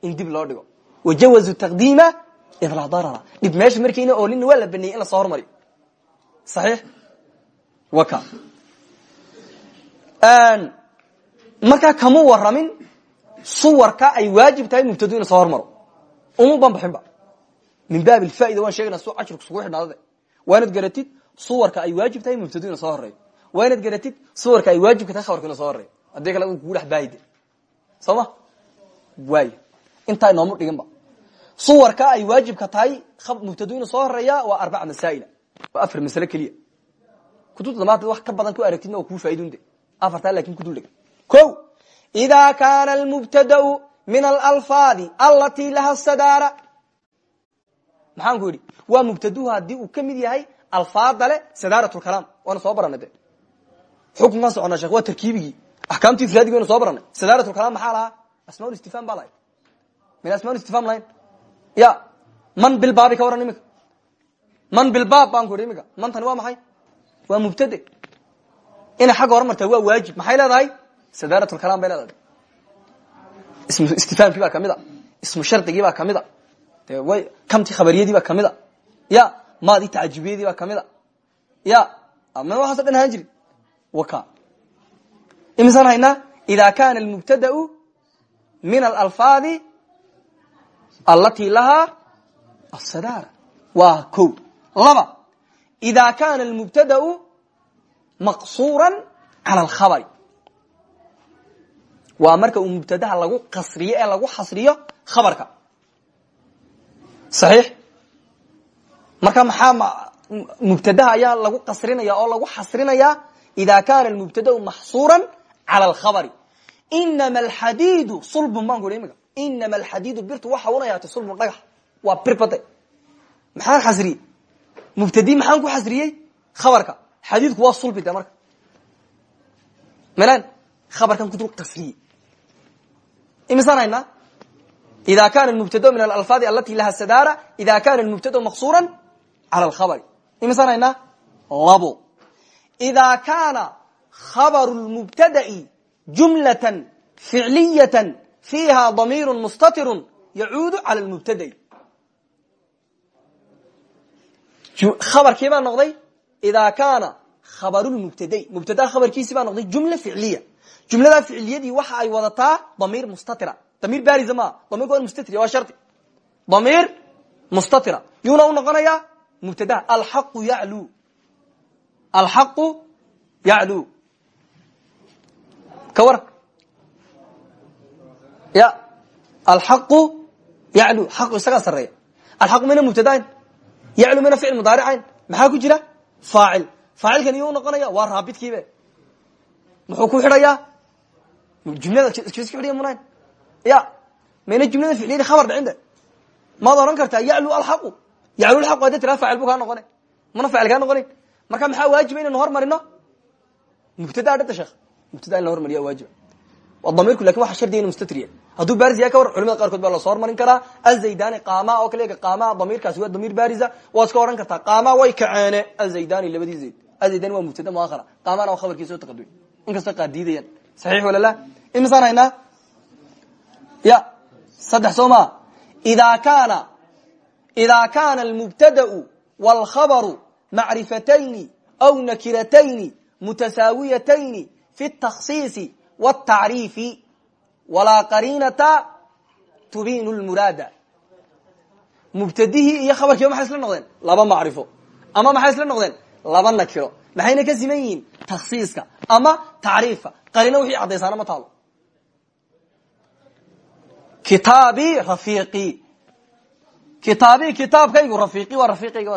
in dib loo dhigo wajawazu taqdiima id laa darara dhib meesha markayna oolina waa la baneeyey in la soo hormariyo saxiix waka markaa kama waramin suwarka ay waajib tahay mubtadu ina soo hormaro uma banbaxinba min baab alfaa'ida waan sheegana su cashirku sugu xidhnaadade waa inaad garatid suwarka ay waajib tahay mubtadu ina soo horeeyo waa inaad garatid suwarka ay waajibka tahay khabarka ina soo horeeyo haddii kale kugu dhex baahide soo ma waay intaa inooma dhiginba suwarka ay waajibka tahay mubtadu ina soo horreeya waa arbaca masaa'ila. Waa afar masale keliya. Kutubta damaanteed wax ka badan ku aragtidna waa kuu faa'idunde afartaa laakiin ku dul dhig ko ida kana almubtadau min alalfaadi alati laha sadaara maxaan ku yidhi waa mubtaduhu haddii uu ka mid yahay alfaada le sadaarat lkalaam waana soo baranay de xukunkaan socona shekh waa tarkiibigii. Axkaamtii ifraadigi waynu soo baranay. Sadaarat lkalaam maxaa lahaa? Asmaa istifham baa lahay min asmaa istifham lahayn? Ya man bilbaabi ka waran imika man bilbaab baan ku yidhi imika mantani waa maxay? Waa mubtade inay xagga hormartaa waa waajib. Maxay leedahay? Sadaarat lkalaam bay leedahay. Ismu istifhaamkii baa ka mid a. Ismu shardigii baa ka mid a. De way kamti khabariyadii baa ka mid a. Ya maadii tacajubiyadii baa ka mid a. Ya ma waxaaso dhan ahaan jiri imisaan haynaa ida kana almubtadau min alalfaadi alati lahaa asadaara waa ko laba ida kana almubtadau maqsuura cala alkhabari. Waa marka uu mubtadaha lagu qasriyo ee lagu xasriyo khabarka. Saxiix? Marka maxaa mubtadaha ayaa lagu qasrinaya oo lagu xasrinaya ida kana almubtadau maxsuura cala alkhabari inama alxadiidu sulbun baan ku hi imika inama alxadiidu birtu waxa unayaatay sulbun dhagax waa bir bade maxaan xasriyey mubtadi maxaan ku xasriyey khabarka xadiidku waa sulbi de marka malan khabarkan ku dul qasriye imisaan haynaa ida kana mubtada min alalfaadi alati laha sadaara ida kana mubtada maqsuura cala alkhabari imisaan haynaa labo ida kana khabaru lmubtada'i jumlatan ficliyatan fiiha damiiru mustatiru yacuudu cala lmubtada'i khabarkii baa noqday ida kana khabarulmubtadai mubtada khabarkiisi baa noqday jumla ficliya jumladaa ficliyadii waxa ay wadataa damiir mustatira damiir baariza maa damirka waa mustatira waa shardi damiir mustatira yuuna u noqonayaa mubtadaha alxaqu yaclu alxaqu yaclu ka war ya alxaqu yaclu xaqu isagaa sareeya alxaqu mina mubtadain yaclu mina ficil mudaaricayn maxaa ku jira? Faacil. Faacilkan iyuu noqonaya waa raabidkiibe. Muxuu ku xidhayaa? Jumlada isku xidhiya munayn ya. Mayna jumlada ficliyadi khabar dhicin de. Maad oran kartaa yaclu alxaqu. Yaclu lxaqu haddii tiraa faacil bu kaa noqone mana faacil kaa noqonayn marka maxaa waajiba inaynu hormarino? Mubtada dhada sheekh mubtada in la hormariya waajiba waa damiirku laakiin waxa shardiga inu mustatriya hadduu baris yahay ka war culimada qaarkood baa la soo hormarin karaa. Azaydani qaama oo kale qaama damiirkaasi waa damiir barisa waad iska ohan kartaa qaama way kaceene. Azaydani labadii zayd. Azaydani waa mubtada muakhara. Qaamana waa khabarkiisa oo taqaduy inkastoo qaar diidayaan. Saxiix wala la. Imisaan haynaa ya. Saddex soo maa ida kaana idaa kaana almubtadau wاlkhabaru macrifatayni aw nakiratayni mutasaawiyatayni fi اtakhsiisi wاtacriifi walaa qariinata tubinu lmuraada mubtadihii iyo khabarkiiba maxay isla noqdeen laba macrifo ama maxay isla noqdeen laba nakiro maxayna ka siman yihiin taksiiska ama tacriifka qarino wixii caddaysaana ma taalo kitaabi rafiiqi kitaabi kitaabkaygu rafiiqi waa rafiiqayga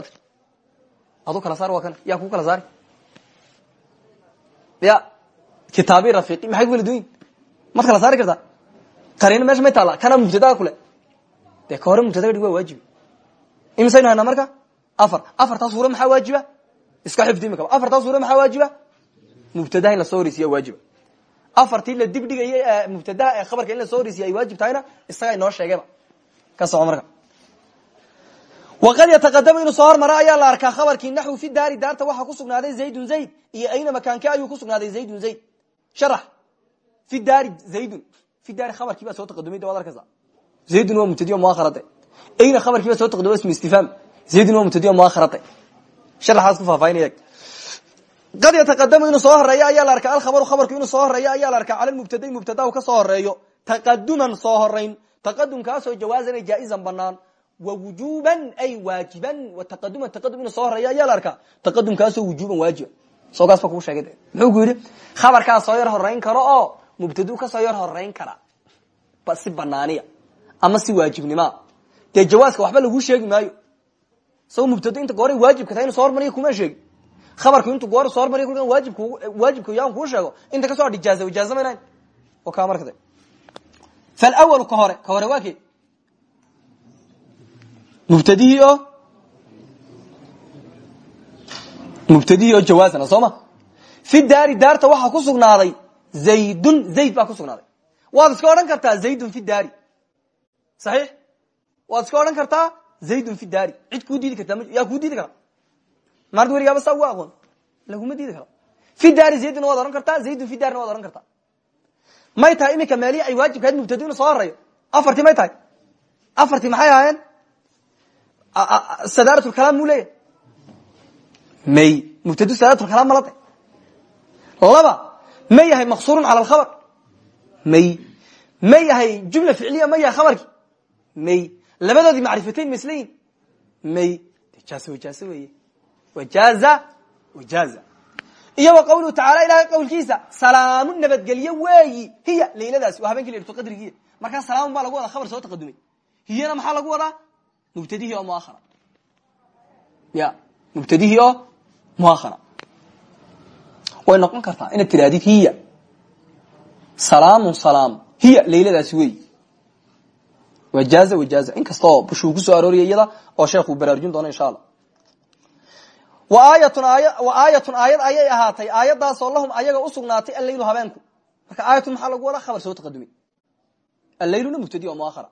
adu kala saar waa kan? Yaa ku kala saari? Ya kitaabi rafiiqi maxay ku kala duyin maad kala saari kartaa qarino meesha may taala kana mubtadaa kule? Dee ka hore mubtada dhig waa waajibi. Imisaynu haynaa marka? Afar. Afartaa suura maxaa waajiba? Iska xifdi imikaba afartaa suura maxaa waajiba? Mubtadaha in la soo horeysiya waajiba. Afartii la dib dhigayay ee mubtadaha ee khabarka in la soo horeysiya ay waajib tahayna isagaa inoo sheegayba. Ka soco marka waqad yataqadamu inuu soo hormaro ayaa la arkaa khabarkii naxwi fi daari daarta waxaa kusugnaaday zaydun zayd iyo ayna makaanke ayuu kusugnaaday zaydun zayd. Sharax fi daari zaydun fi daari khabarkii baa soo taqadumay de waad arkaysa. Zaydun waa mubtadiyo muakharade ayna khabarkii baa soo taqadumay ismu istifhaam zaydun waa mubtadiyo muakharade sharaxaas ku faahfaahinaya qad yataqadamu inuu soo horeeyo ayaa la arkaa alkhabaru khabarku inuu soo horeeyo ayaa la arkaa cala mubtadai mubtada ka soo horeeyo taqaduman soo horeyn taqadumkaasoo jawaazan jaa-izan banaan wa wujuban ay waajiban wa taqaduman taqadum inuu soo horeeyo ayaa la arkaa. Taqadumkaasoo wujuban waajiba soogaas ba kuu sheegay. Muxuu ku yidhi? Khabarkaa soo yar horeyn karo oo mubtadu ka soo yar horeyn kara. Si banaaniya ama si waajibnimaa dee jawaaska waxba laguu sheegi maayo. Sao mubtado inta goora waajibka tahay inu so hormariya kuma sheegi. Khabarku intu goor soo hormariya kulkan waajibk waajibka yaan kuu sheego. Inta ka soo adh ijaaza ijaaza maynayn o kaa ka ka mubtadihii oo mubtadihii oo jawaazana soo ma fi daari daarta waxaa ku sugnaaday zaydun zayd baa ku sugnaaday waad iska odhan kartaa zaydun fi daari saxiix waad iska odhan kartaa zaydun fi daari cid kuu diidi kartaa yaa kuu diidi kara maarta werigaaba saa uga aqoon laguma diidi karo fi daari zayduna waad ohan kartaa zaydun fi daarina waad ohan kartaa may sadaaratulkalaam muu leeyahy may mubtado sadaaratulkalaam mala tahy laba ma yahay maqsurun cala alkhabar. May ma yahay jumla ficliya ma yahay khabarki may labadoodii macrifatayn ma isleyihin may jaaza wajaaza weeye wajaaza wajaaza iyo wa qawluhu tacala ilahay qawlkiisa salaamu nabadgelyo weeyi hiya layladaasi waa habenki laylatu qadrigiiya markaa salaamun baa lagu wadaa khabar soo taqadumay hiyana maxaa lagu wadaa mubtadihii oo muahara ya mubtadihii oo muahara way noqon kartaa inaad tirahdid hiya salaamun salaam hiya layladaasi weeyi wajaaza wajaaza in kasta oo bushuu ku soo arooriya iyada oo sheekuu baraarujin doono insha allah wa aayatun aayad ayay ahaatay aayadaasoo lahum ayaga usugnaatay alleylu habeenku marka aayatun maxaa lagu wadaa khabar soo taqadumay alleyluna mubtadi oo muahara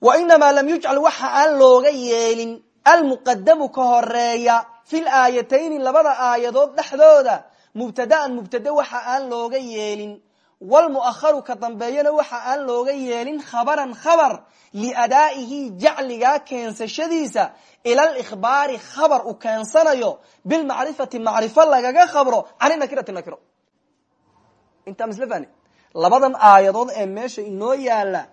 wa inamaa lam yujcal waxa aan looga yeelin almuqadamu ka horreeya fi laayatayni labada aayadood dhexdooda. Mubtadaan mubtade waxa aan looga yeelin. Wlmuaharu ka dambeeyana waxa aan looga yeelin khabaran khabar liadaa'ihi jacligaa keensashadiisa. Ila lkhbaari khabar uu keensanayo. Bilmacrifati macrifo lagaga khabro. Can nakirati nakiro. Intaa fani labadan aayadood ee meesha inoo yaalla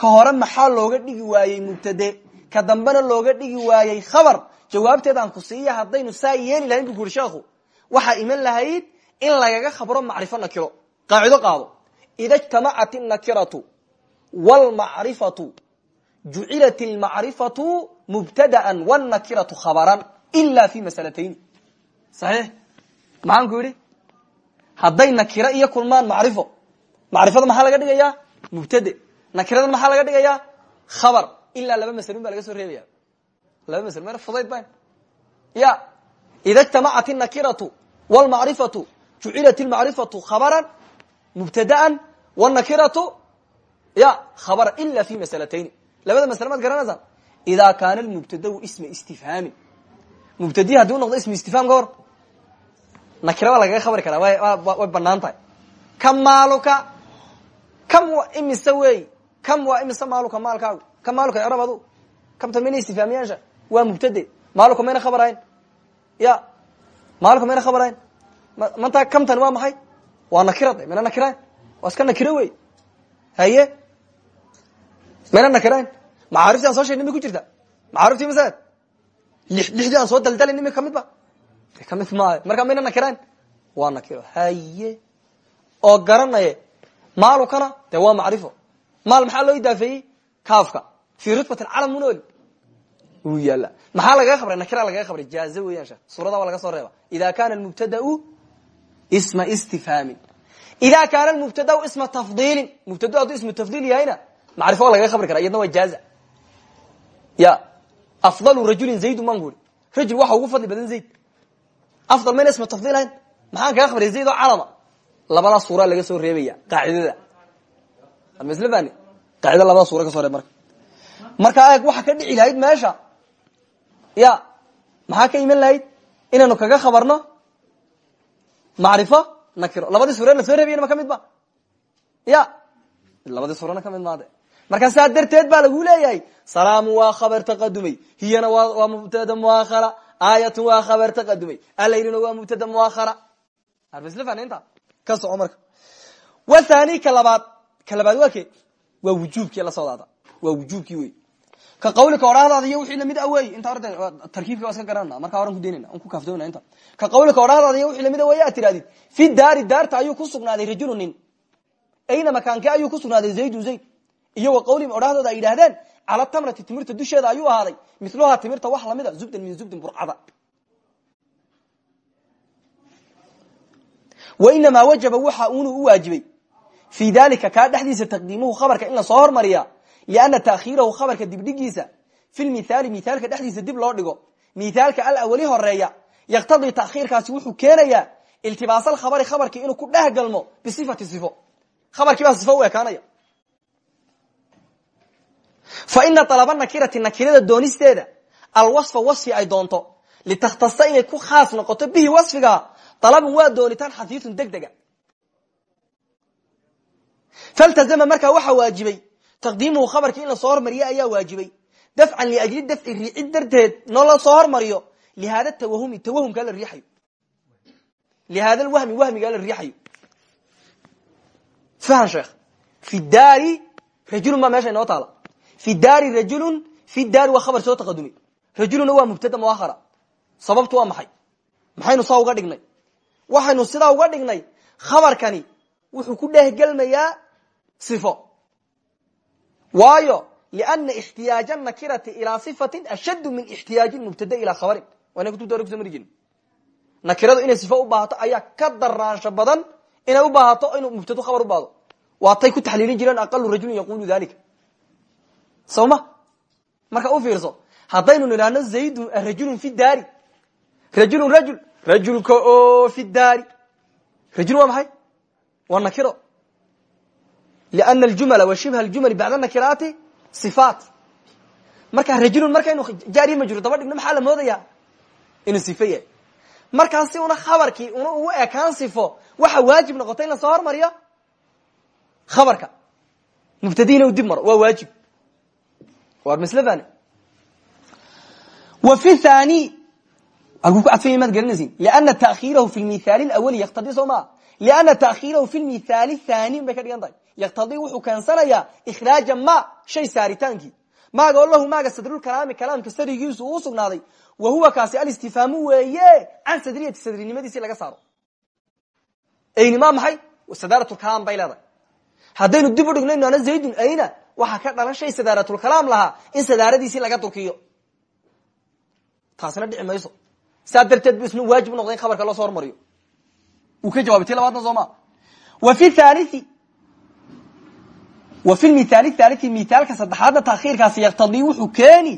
ka hore maxaa looga dhigi waayey mubtade? Ka dambena looga dhigi waayey khabar. Jawaabteedaan ku siiya haddaynu saa yeeli lahayn bu ku yuri sheekhu waxaa iman lahayd in lagaga khabro macrifo nakiro. Qaacido qaado. Ida jtamacat innakiratu wlmacrifatu jucilat almacrifatu mubtadaan wاnnakiratu khabaran ila fi masalatayni saxiix? Maxaan ku yidhi? Hadday nakiro iyo kulmaan macrifo macrifada maxaa laga dhigayaa? Mubtade nakiradan maxaa laga dhigayaa khabar ilaa laba maslun baa laga soo reebaya laba masl mer fudayd ba ya ida jtamacat الnakiratu wاlmacrifatu jucilat اlmacrifatu khabaran mubtadaan wاnakiratu ya khabr ila fi masalatayn labada masle maad garanaysaan ida kaana mubtadau isma istifhaamin mubtadi hadii u noqdo isma istifham ka hor nakira baa lagaga khabri karaa way banaan tahay kam maaluka kam wa imise wey kam waa imise maaluka maalkaagu kam maaluka icrab adu kamtan mayna istifaamiyaasha waa mubtade maalku mayna khabarayn. Ya maalku mayna khabarayn. Mantaa kamtan waa maxay? Waa nakirade mayna nakirayn waa iska nakiro wey. Haye? Mayna nakirayn macaarifti aan soo sheegna may ku jirta? Macaariftii masaad lixdii aan soo daldalin imi ka mid ba? Kamid maayo markaa mayna nakirayn waa nakiro. Haye? Oo garanaye. Maalukana dee waa macrifo maal maxaa loo idaafeeyey kaafka. Fii rutbat alcalam una oli wuu yaalla maxaa lagaga khabray nakira lagaga khabray jaaze weeyaan sheekh suurada waa laga soo reeba. Ida kana almubtadau isma istifhaamin. Ida kaana almubtadau isma tafdiilin. Mubtada hadduu ismu tafdiil yahayna macrifo waa lagaga khabri kara iyadna waa jaaza. Ya. Afdalu rajulin zaydun baan ku uri rajul waxa ugu fadli badan zayd. Afdal mayna isma tafdiil ahayn. Maxaan kaga khabray zayd oo calama? Labada suura laga soo reebaya. Qaacidada almasl bani qaacida labada suura ka so reeb marka. Markaa eeg waxa ka dhici lahayd meesha. Ya maxaa ka iman lahayd? Inaynu kaga khabarno? Macrifo? Nakiro. Labadii suura la soo reebayana ma ka mid ba? Ya labadii suurana ka mid maade. Markaa saa darteed baa lagu leeyahay salaamu waa khabar taqadumay hiyana waa mubtada muakhara aayatun waa khabar taqadumay alaylina waa mubtada muakhara. Armasl faninta ka soco marka. Wathani ka labaad ka labaad waa ke waa wujuubkii la socdaada waa wujuubkii wey ka qawlika odhahdaada iyo wixii la mid a wey inta orda tarkiibka waa iska garanana markaa horan ku daynayna an ku kaaftoona inta. Ka qawlika odhahdaada iyo wixii la mid a wey aad tirahdid fi daari daarta ayuu ku sugnaaday rajulu nin. Ayna makaanke ayuu ku sugnaaday zaydu zayd. Iyo wa qawlihim odhahdooda ay yidhahdeen cala tamrati timirta dusheeda ayuu ahaaday. Miluhaa timirta wax la mid a zubdan min zubdin burcada. Wainamaa wajaba waxa unu u waajibay fii dalika kaa dhexdiisa taqdiimuhu khabarka in la soo hormariya liana taakhiirahu khabarka dibdhigiisa fi lmithaali mithaalka dhexdiisa dib loo dhigo. Mithaalka alawali horreeya yaktadii takhiirkaasi wuxuu keenayaa iltibaas alkhabari khabarkii inuu ku dheh galmo bisifati sifo. Khabarkii baa sifo u ekaanaya. Fa ina alaba nakirati nakirada doonisteeda alwasfa wasfi ay doonto. Litakhtasa inay ku khaas noqoto bihi wasfiga alabun waa doonitaan xafiifun deg faltazama markaa waxaa waajibay taqdiimuhu khabarkii in la soo hormariyo ayaa waajibay dafcan liajli dafci riicid darteed noo la soo hormariyo lihaada tawahumi tawahumkaa la riixayo lihaada lwahmi wahmigaa la riixayo fahan sheekh fi daari rajulun baa meesha inoo taala fi daari rajulun fi daari waa khabar soo taqadumay rajuluna waa mubtada muahara sababtu waa maxay maxaynu saa uga dhignay waxaynu sidaa uga dhignay khabarkani wuxuu sifo waayo liana ixtiyaaja nakirati ilaa sifatin ashaddu min ixtiyaaji mubtada ilaa khabarin waana kutubta hore kuso mari jirin nakiradu inay sifo u baahato ayaa ka daraansho badan inay u baahato inuu mubtado khabar u baahdo waatay ku taxliilin jireen aqalu rajulin yaqulu dalika soo ma marka u fiirso haddaynu nidhaahno zaydun rajulun fi daari rajulun rajul rajulka oo fi daari rajul waa maxay waa nakiro aljumala wa shibha aljumali bacda nakiraati sifaat marka rajulun markaynu jaariya majruur daba dhigno maxaa la moodaya inuu sifo yahay una khabarkii una ugu ekaan sifo waxa waajib noqotay in la soo hormariyo khabarka mubtadiina u dib maro waa waajib war wa fi thani halkuu ku cadfanya maad garanaysin liana taakhiirahu fi lmithaali lawali yaktadii soo maa liana taakhiirahu fi lmithaali thani bay ka dhigan tahay yaktadii wuxuu keensanayaa ikhraaja ma shay saaritaankii maaga oo lahu maaga sadrulkalaami kalaamka sarigiisu uu sugnaaday. Wa huwa kaasi alistifhaamu weeye can sadriyati sadrinimadiisii laga saaro. Ayni ma maxay? Sadaaratulkalaam bay leedahay. Haddaynu dib u dhigno inaana zaydun ayna? Waxaa ka dhalan shay sadaaratulkalaam lahaa in sadaaradiisii laga durkiyo taasina dhici mayso. Saa darteed bu isna waajib unoqday in khabarka loo soo hormariyo. Uu ka jawabay ti labaadna soo ma. Wa fi thalii wa fi lmithaali thalii mithaalka saddexaadna taakhiirkaasi yaktadii wuxuu keeni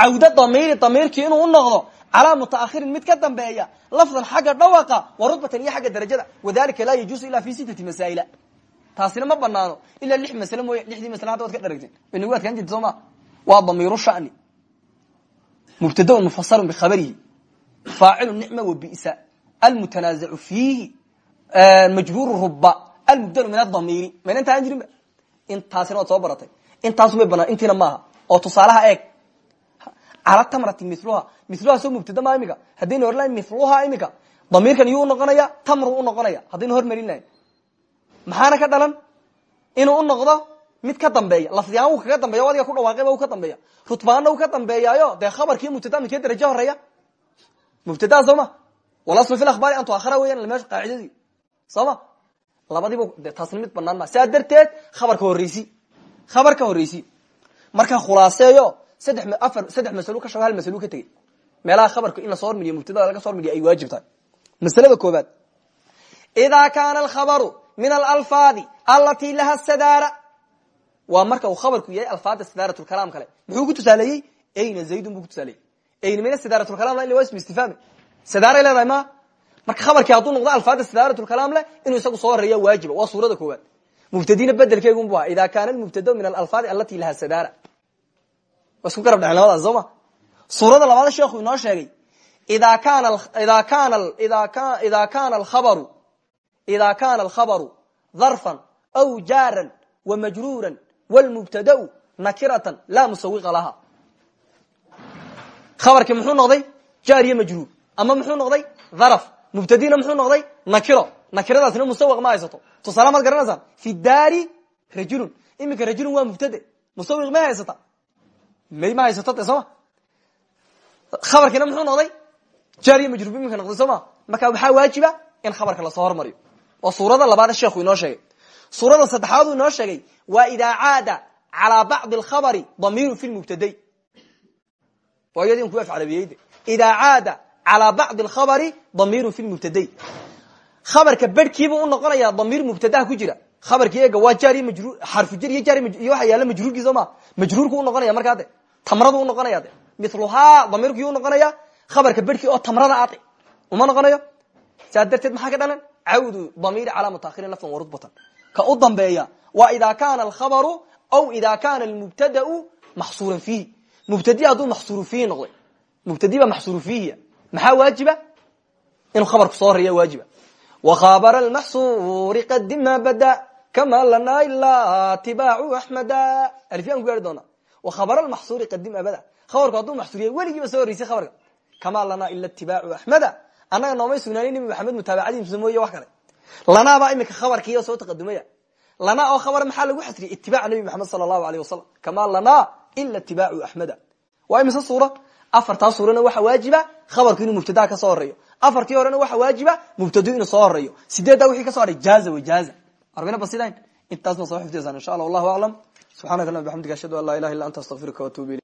cawda damiiri damiirkii inuu u noqdo calaa mutaakhirin mid ka dambeeya lafdan xagga dhawaqa wa rutbatan iyo xagga darajada. Wadalika laa yajuusu ila fi sittati masaa'ila. Taasina ma banaano ilaa lix masle mooye lixdii masle hadda waad ka dharagteen inagu adkaan jirta soo ma waa damiiru shani. Mubtadaun mufasalun bikhabarihi faacilu nicma wa bisa. Almutanaazacu fiihi. Majhuuru ruba almubdalu min adamiiri mayna intaan jirinba intaasina waad soo baratay. Intaasumay banaan intiina maaha. Oo tusaalaha eeg cala tamrati miluha miluha soo mubtada ma imika haddayna hor lahayn miluha imika damiirkan iyuu unoqonaya tamru unoqonaya haddayna hormarin lahayn maxaana ka dhalan? Inuu unoqdo mid ka dambeeya. Lafdihaan uu kaga dambeya adiga ku dhawaaqayba u ka dambeeya. Rutbaana u ka dambeeyaayo. Dee khabarkiiyo mubtada midkee darajo horreeya? Mubtadaa soo ma? Walaslu fi akhbaari an tuakhara weyan meesha qaacidadii. Soo ma labadiiba de banaan ma saa darteed khabarka horeysi khabarka horeysi marka khulaaseeyo saddex afar saddex masalo ka shago hal ka tegey meelaha khabarka in la soo hormariyo mubtadada laga so hormariyo ay waajib tahay masalada koobaad idaa kaana alkhabaru min alalfaadi alati laha sadaara waa marka khabarku yahay alfaada sidaaratlkalaam kale muxuu ku tusaaleeyey ayna zaydun buu ku tusaaleeyey ayna mina sidaaratlkalam la waa ismu istifhaami sadaaray leedahay ma marka khabarkii hadduu noqdo alfaada sidaaratlkalaam leh inuu isagu soo horreeya waajiba waa suurada koowaad. Mubtadina bedelkeegun bu aha ida kaana mubtada min alalfaadi alati laha sadaara. Waa isku garab dhexen labadaas soo ma suurada labaad sheekhu inoo sheegay ida kana kana ida kana alkhabaru dharfan aw jaaran wamajruuran wlmubtadau nakiratan laa musawiqa laha. Khabarkii muxuu noqday jaar iyo majruur ama muxuu noqday dharaf mubtadina muxuu noqday nakiro nakiradaasna musawiq ma haysato tusaale maad garanaysaan fi daari rajulun iminka rajulun waa mubtade musawiq may haysata may ma haysato de sooma khabarkiina muxuu noqday jaar iyo majruur iminka noqday soo ma marka waxaa waajiba in khabarka la soo hormariyo waa suurada labaad sheekhu inoo sheegay suurada saddexaad uu inoo sheegay waa idaa caada calaa bacdi alkhabari damiiru fi lmubtaday waa iyadi in ku afcalabiyeyde idaa caada calaa bacdi alkhabari damiiru fi lmubtaday khabarka berhkiibu unoqonaya damiir mubtadaha ku jira khabarkii eega waa jaar iyo majruur xarfu jar iyo jaar iyo waxa yaalla majruurkii soo ma majruurku unoqonaya markaa de tamradu unoqonaya de miluhaa damiirkii unoqonaya khabarka berhkii oo tamrada ade uma noqonayo saa darteed maxaa ka dhalan cawdu damiiri calaa mutaakhirin laftan warudbatan ka u dambeeya waa ida kana alkhabaru aw ida kana almubtadau maxsuuran fiihi mubtadi hadduu maxsuuru fiihi noqday mubtadi baa maxsuuru fiihiya maxaa waajiba? Inuu khabarku soo horreeya waajiba. Wakhabara almaxsuuri qadima bada kama lanaa ilaa tibaacu axmeda alfiyan ku gaari doona wakhabara almaxsuuri qadima bada. Khabarku hadduu maxsuuriya weligiiba soo horreysay khabarka. Kamaa lanaa ila tibaacu axmeda annaga noomay sugnaanay nebi maxamed mutaabacadiisa mooye wax kale. Lanaabaa imika khabarkiiyo soo taqadumaya. Lanaa oo khabar maxaa lagu xasriyay itibaaca nebi maxamed sala allahu aleyh wasalam kamaa lanaa ila tibaacu axmeda waa imise suura? Afartaa suurana waxa waajiba khabarku inuu mubtadaa ka soo horeeyo. Afartii horena waxa waajiba mubtado inuu soo horeeyo. Sideeddaa wixii ka so haray jaaza wa jaaza. Arbina basidayn. Intaasna soo xifdiyaysaan insha allah wallahu aclam subxanaka allahuma bxamdika ashhadu an laa ilaha illa anta astaqfiruka watubu ilayk